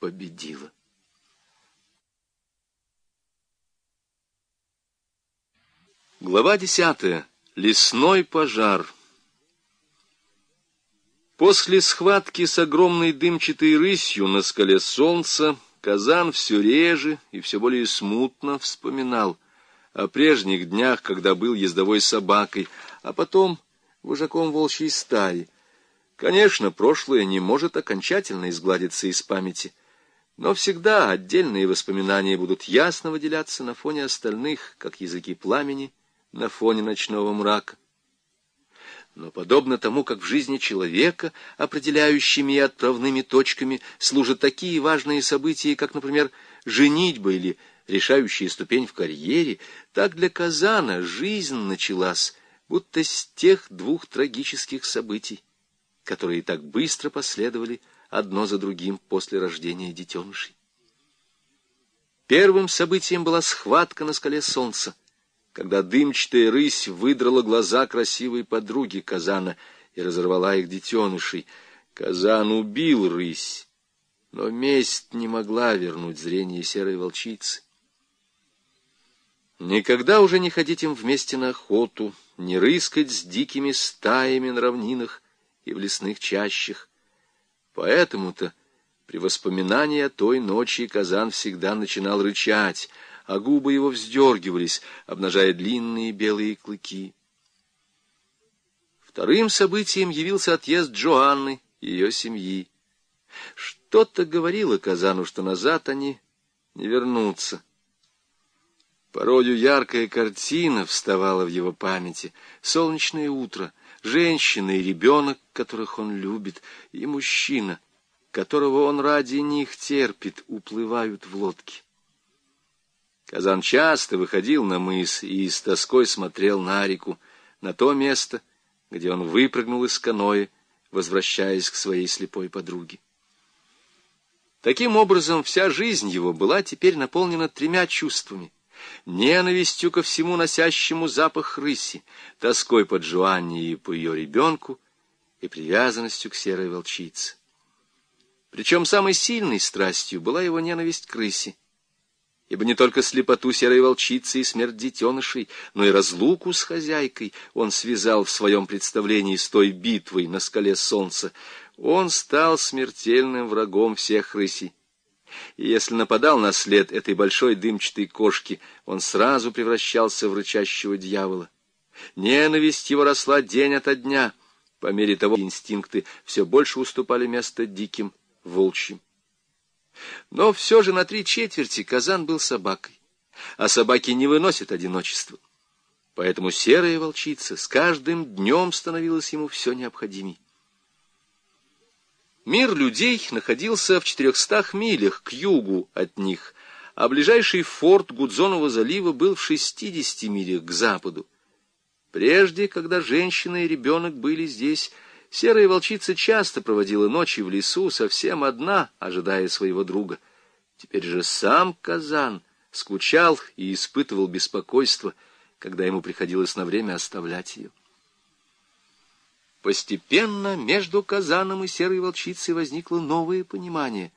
победила. Глава десятая. Лесной пожар. После схватки с огромной дымчатой рысью на скале солнца Казан все реже и все более смутно вспоминал о прежних днях, когда был ездовой собакой, а потом вожаком волчьей стаи. Конечно, прошлое не может окончательно изгладиться из памяти, но всегда отдельные воспоминания будут ясно выделяться на фоне остальных, как языки пламени на фоне ночного мрака. Но подобно тому, как в жизни человека определяющими и отправными точками служат такие важные события, как, например, женитьба или решающая ступень в карьере, так для Казана жизнь началась будто с тех двух трагических событий, которые так быстро последовали одно за другим после рождения детенышей. Первым событием была схватка на скале солнца, когда дымчатая рысь выдрала глаза красивой подруги Казана и разорвала их детенышей. Казан убил рысь, но месть не могла вернуть зрение серой волчицы. Никогда уже не ходить им вместе на охоту, не рыскать с дикими стаями на равнинах и в лесных чащах. Поэтому-то при воспоминании о той ночи Казан всегда начинал рычать — а губы его вздергивались, обнажая длинные белые клыки. Вторым событием явился отъезд Джоанны и ее семьи. Что-то говорило Казану, что назад они не вернутся. Порою яркая картина вставала в его памяти. Солнечное утро, женщина и ребенок, которых он любит, и мужчина, которого он ради них терпит, уплывают в лодке. Казан часто выходил на мыс и с тоской смотрел на реку, на то место, где он выпрыгнул из каноэ, возвращаясь к своей слепой подруге. Таким образом, вся жизнь его была теперь наполнена тремя чувствами. Ненавистью ко всему носящему запах рыси, тоской по Джоанне и по ее ребенку и привязанностью к серой волчице. Причем самой сильной страстью была его ненависть к рысе, ибо не только слепоту серой волчицы и смерть детенышей, но и разлуку с хозяйкой он связал в своем представлении с той битвой на скале солнца. Он стал смертельным врагом всех рысей. И если нападал на след этой большой дымчатой кошки, он сразу превращался в рычащего дьявола. Ненависть его росла день ото дня. По мере того инстинкты все больше уступали место диким, волчьим. Но все же на три четверти Казан был собакой, а собаки не выносят одиночества. Поэтому серая волчица с каждым днем становилась ему все необходимей. Мир людей находился в четырехстах милях к югу от них, а ближайший форт Гудзонова залива был в шестидесяти милях к западу. Прежде, когда женщина и ребенок были здесь, Серая волчица часто проводила ночи в лесу, совсем одна, ожидая своего друга. Теперь же сам Казан скучал и испытывал беспокойство, когда ему приходилось на время оставлять ее. Постепенно между Казаном и серой волчицей возникло новое понимание,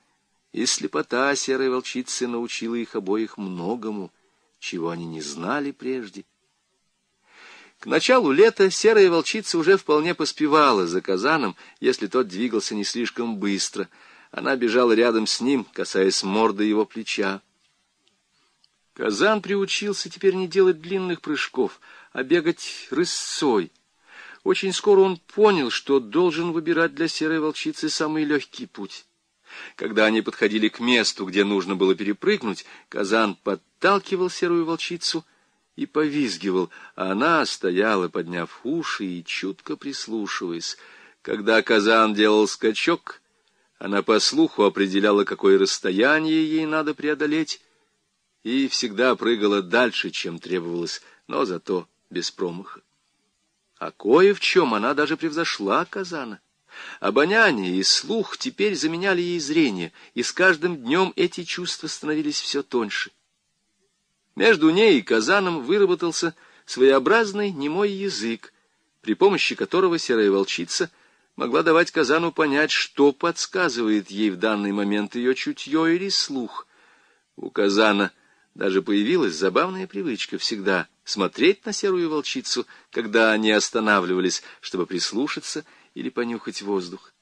и слепота серой волчицы научила их обоих многому, чего они не знали прежде. К началу лета серая волчица уже вполне поспевала за казаном, если тот двигался не слишком быстро. Она бежала рядом с ним, касаясь морды его плеча. Казан приучился теперь не делать длинных прыжков, а бегать рысцой. Очень скоро он понял, что должен выбирать для серой волчицы самый легкий путь. Когда они подходили к месту, где нужно было перепрыгнуть, Казан подталкивал серую волчицу — и повизгивал, а она стояла, подняв уши и чутко прислушиваясь. Когда казан делал скачок, она по слуху определяла, какое расстояние ей надо преодолеть, и всегда прыгала дальше, чем требовалось, но зато без промаха. А кое в чем она даже превзошла казана. Обоняние и слух теперь заменяли ей зрение, и с каждым днем эти чувства становились все тоньше — между ней и Казаном выработался своеобразный немой язык, при помощи которого серая волчица могла давать Казану понять, что подсказывает ей в данный момент ее чутье или слух. У Казана даже появилась забавная привычка всегда смотреть на серую волчицу, когда они останавливались, чтобы прислушаться или понюхать воздух.